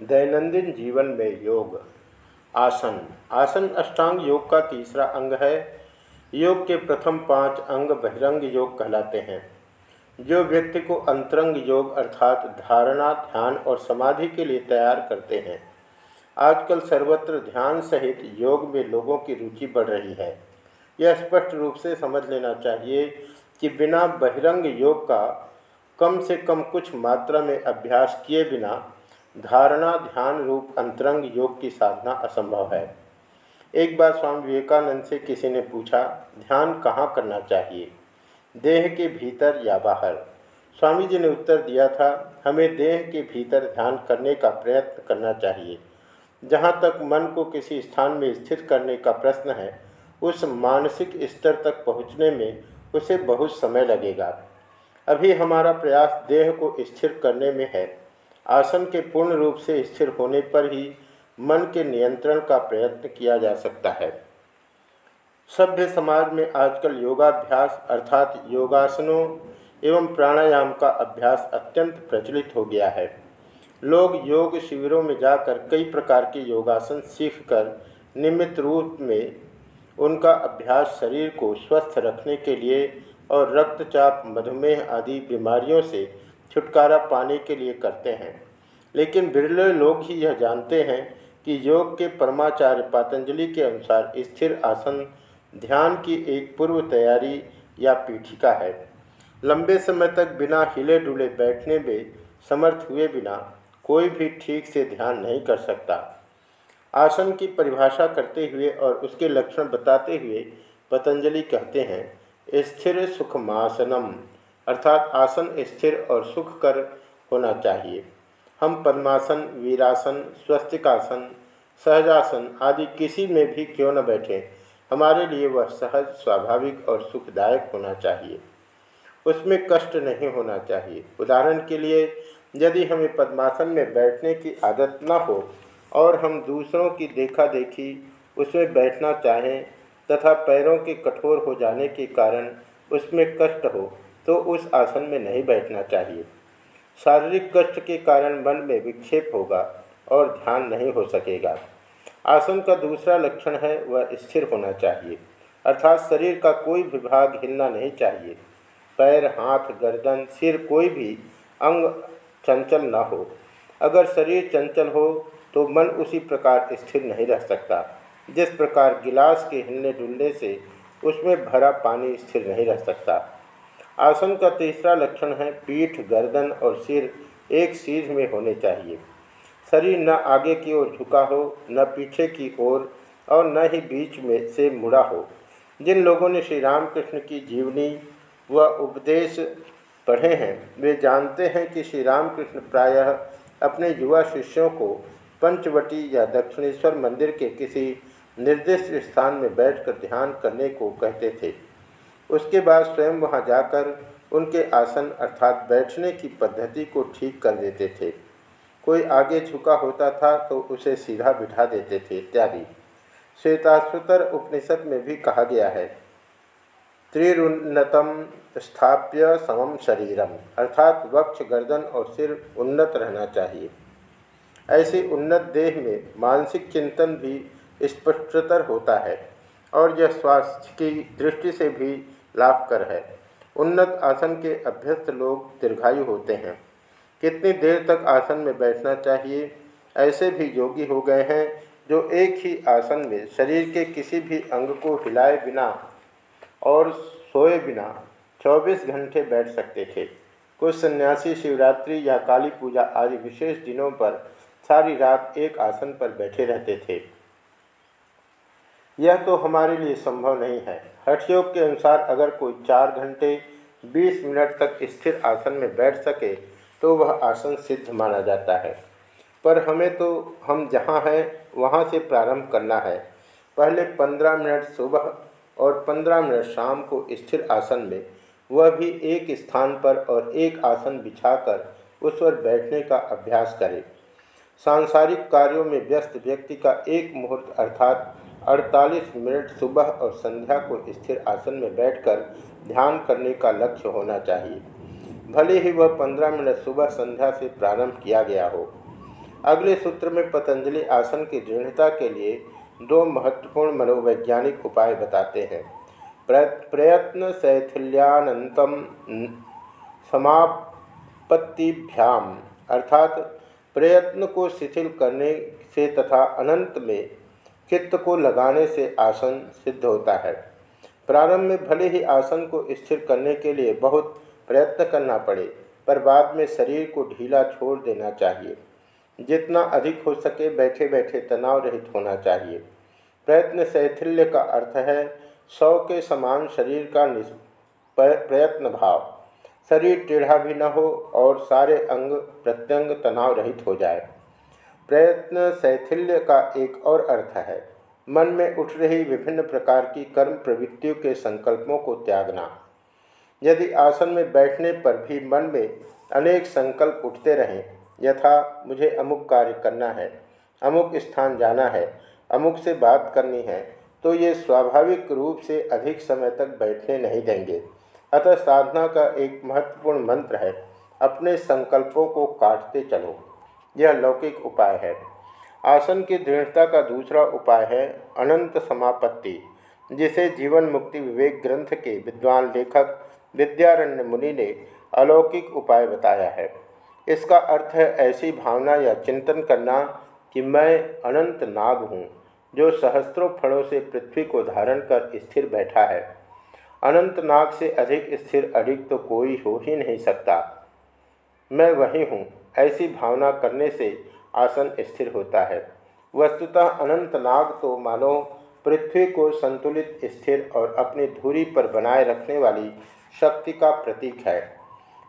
दैनंदिन जीवन में योग, आसन। आसन अष्टांग योग का तीसरा अंग है। योग के प्रथम पाँच अंग बहिरंग योग कहलाते हैं, जो व्यक्ति को अंतरंग योग अर्थात धारणा, ध्यान और समाधि के लिए तैयार करते हैं। आजकल सर्वत्र ध्यान सहित योग में लोगों की रुचि बढ़ रही है। यह स्पष्ट रूप से समझ लेना चाहिए कि बिना बहिरंग योग का कम से कम कुछ मात्रा में अभ्यास किए बिना धारणा, ध्यान रूप, अंतरंग योग की साधना असंभव है। एक बार स्वामी विवेकानंद से किसी ने पूछा, ध्यान कहाँ करना चाहिए? देह के भीतर या बाहर? स्वामी जी ने उत्तर दिया था, हमें देह के भीतर ध्यान करने का प्रयत्न करना चाहिए। जहाँ तक मन को किसी स्थान में स्थिर करने का प्रश्न है, उस मानसिक स्तर तक पहुँचने में उसे बहुत समय लगेगा। अभी हमारा प्रयास देह को स्थिर करने में है। आसन के पूर्ण रूप से स्थिर होने पर ही मन के नियंत्रण का प्रयत्न किया जा सकता है। सभ्य समाज में आजकल योगाभ्यास अर्थात योगासनों एवं प्राणायाम का अभ्यास अत्यंत प्रचलित हो गया है। लोग योग शिविरों में जाकर कई प्रकार के योगासन सीखकर नियमित रूप में उनका अभ्यास शरीर को स्वस्थ रखने के लिए और रक्तचाप, मधुमेह आदि बीमारियों से छुटकारा पाने के लिए करते हैं। लेकिन बिरले लोग ही यह जानते हैं कि योग के परमाचार्य पातंजलि के अनुसार स्थिर आसन, ध्यान की एक पूर्व तैयारी या पीठिका है। लंबे समय तक बिना हिले डुले बैठने में समर्थ हुए बिना कोई भी ठीक से ध्यान नहीं कर सकता। आसन की परिभाषा करते हुए और उसके लक्षण बताते हुए पतंजलि कहते हैं, स्थिर सुखमासनम। अर्थात आसन स्थिर और सुख कर होना चाहिए। हम पद्मासन, वीरासन, स्वस्तिकासन, सहजासन आदि किसी में भी क्यों न बैठें, हमारे लिए वह सहज, स्वाभाविक और सुखदायक होना चाहिए। उसमें कष्ट नहीं होना चाहिए। उदाहरण के लिए, यदि हमें पद्मासन में बैठने की आदत न हो और हम दूसरों की देखा देखी उसमें बैठना चाहें तथा पैरों के कठोर हो जाने के कारण उसमें कष्ट हो तो उस आसन में नहीं बैठना चाहिए। शारीरिक कष्ट के कारण मन में विक्षेप होगा और ध्यान नहीं हो सकेगा। आसन का दूसरा लक्षण है, वह स्थिर होना चाहिए। अर्थात शरीर का कोई विभाग हिलना नहीं चाहिए। पैर, हाथ, गर्दन, सिर कोई भी अंग चंचल न हो। अगर शरीर चंचल हो तो मन उसी प्रकार स्थिर नहीं रह सकता। जिस प्रकार गिलास के हिलने डुलने से उसमें भरा पानी स्थिर नहीं रह सकता। आसन का तीसरा लक्षण है, पीठ, गर्दन और सिर एक सीध में होने चाहिए। शरीर न आगे की ओर झुका हो, न पीछे की ओर और न ही बीच में से मुड़ा हो। जिन लोगों ने श्री रामकृष्ण की जीवनी व उपदेश पढ़े हैं, वे जानते हैं कि श्री रामकृष्ण प्रायः अपने युवा शिष्यों को पंचवटी या दक्षिणेश्वर मंदिर के किसी निर्दिष्ट स्थान में बैठकर ध्यान करने को कहते थे। उसके बाद स्वयं वहाँ जाकर उनके आसन अर्थात बैठने की पद्धति को ठीक कर देते थे। कोई आगे झुका होता था तो उसे सीधा बिठा देते थे इत्यादि। श्वेताश्वतर उपनिषद में भी कहा गया है, त्रिरुन्नतम स्थाप्य समम शरीरम अर्थात वक्ष, गर्दन और सिर उन्नत रहना चाहिए। ऐसे उन्नत देह में मानसिक चिंतन भी स्पष्टतर होता है और यह स्वास्थ्य की दृष्टि से भी लाभकर है। उन्नत आसन के अभ्यस्त लोग दीर्घायु होते हैं। कितनी देर तक आसन में बैठना चाहिए? ऐसे भी योगी हो गए हैं, जो एक ही आसन में शरीर के किसी भी अंग को हिलाए बिना और सोए बिना 24 घंटे बैठ सकते थे। कुछ सन्यासी शिवरात्रि या काली पूजा आदि विशेष दिनों पर सारी रात एक आसन पर बैठे रहते थे। यह तो हमारे लिए संभव नहीं है। हठयोग के अनुसार अगर कोई चार घंटे 20 मिनट तक स्थिर आसन में बैठ सके तो वह आसन सिद्ध माना जाता है। पर हमें तो हम जहाँ हैं, वहाँ से प्रारंभ करना है। पहले 15 मिनट सुबह और 15 मिनट शाम को स्थिर आसन में, वह भी एक स्थान पर और एक आसन बिछाकर उस पर बैठने का अभ्यास करें। सांसारिक कार्यों में व्यस्त व्यक्ति का एक मुहूर्त अर्थात 48 मिनट सुबह और संध्या को स्थिर आसन में बैठकर ध्यान करने का लक्ष्य होना चाहिए। भले ही वह 15 मिनट सुबह संध्या से प्रारंभ किया गया हो। अगले सूत्र में पतंजलि आसन की दृढ़ता के लिए दो महत्वपूर्ण मनोवैज्ञानिक उपाय बताते हैं। प्रयत्न शैथिल्यानंतम समापत्तिभ्याम, अर्थात प्रयत्न को शिथिल करने से तथा अनंत में चित्त को लगाने से आसन सिद्ध होता है। प्रारंभ में भले ही आसन को स्थिर करने के लिए बहुत प्रयत्न करना पड़े, पर बाद में शरीर को ढीला छोड़ देना चाहिए। जितना अधिक हो सके बैठे बैठे तनाव रहित होना चाहिए। प्रयत्न शैथिल्य का अर्थ है, सौ के समान शरीर का प्रयत्न भाव। शरीर टेढ़ा भी न हो और सारे अंग प्रत्यंग तनाव रहित हो जाए। प्रयत्न शैथिल्य का एक और अर्थ है। मन में उठ रही विभिन्न प्रकार की कर्म प्रवृत्तियों के संकल्पों को त्यागना। यदि आसन में बैठने पर भी मन में अनेक संकल्प उठते रहें, यथा मुझे अमुक कार्य करना है, अमुक स्थान जाना है, अमुक से बात करनी है तो ये स्वाभाविक रूप से अधिक समय तक बैठने नहीं देंगे। अतः साधना का एक महत्वपूर्ण मंत्र है, अपने संकल्पों को काटते चलो। यह लौकिक उपाय है। आसन की दृढ़ता का दूसरा उपाय है अनंत समापत्ति, जिसे जीवन मुक्ति विवेक ग्रंथ के विद्वान लेखक विद्यारण्य मुनि ने अलौकिक उपाय बताया है। इसका अर्थ है ऐसी भावना या चिंतन करना कि मैं अनंत नाग हूँ, जो सहस्त्रों फलों से पृथ्वी को धारण कर स्थिर बैठा है। अनंत नाग से अधिक स्थिर अधिक तो कोई हो ही नहीं सकता। मैं वही हूँ ऐसी भावना करने से आसन स्थिर होता है। वस्तुतः अनंत नाग तो मानो पृथ्वी को संतुलित, स्थिर और अपनी धुरी पर बनाए रखने वाली शक्ति का प्रतीक है।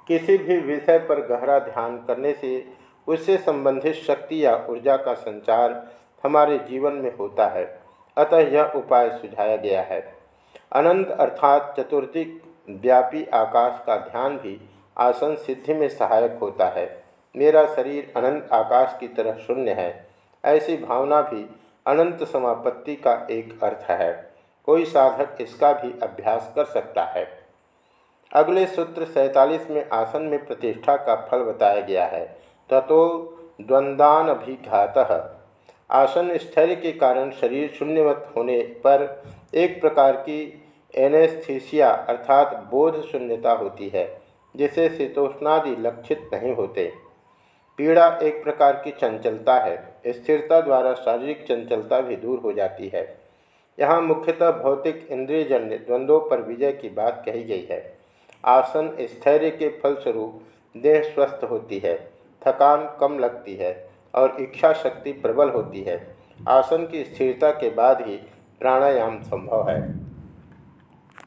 किसी भी विषय पर गहरा ध्यान करने से उससे संबंधित शक्ति या ऊर्जा का संचार हमारे जीवन में होता है। अतः यह उपाय सुझाया गया है। अनंत अर्थात चतुर्दिक व्यापी आकाश का ध्यान भी आसन सिद्धि में सहायक होता है। मेरा शरीर अनंत आकाश की तरह शून्य है। ऐसी भावना भी अनंत समापत्ति का एक अर्थ है। कोई साधक इसका भी अभ्यास कर सकता है। अगले सूत्र सैतालीस में आसन में प्रतिष्ठा का फल बताया गया है। ततो द्वंद्वानभिघात आसन स्थैर्य के कारण शरीर शून्यवत होने पर एक प्रकार की एनेस्थीसिया अर्थात बोध शून्यता होती है, जिसे शीतोष्णादि लक्षित नहीं होते। पीड़ा एक प्रकार की चंचलता है। स्थिरता द्वारा शारीरिक चंचलता भी दूर हो जाती है। यहाँ मुख्यतः भौतिक इंद्रियजन्य द्वंद्वों पर विजय की बात कही गई है। आसन स्थैर्य के फलस्वरूप देह स्वस्थ होती है, थकान कम लगती है और इच्छा शक्ति प्रबल होती है। आसन की स्थिरता के बाद ही प्राणायाम संभव है।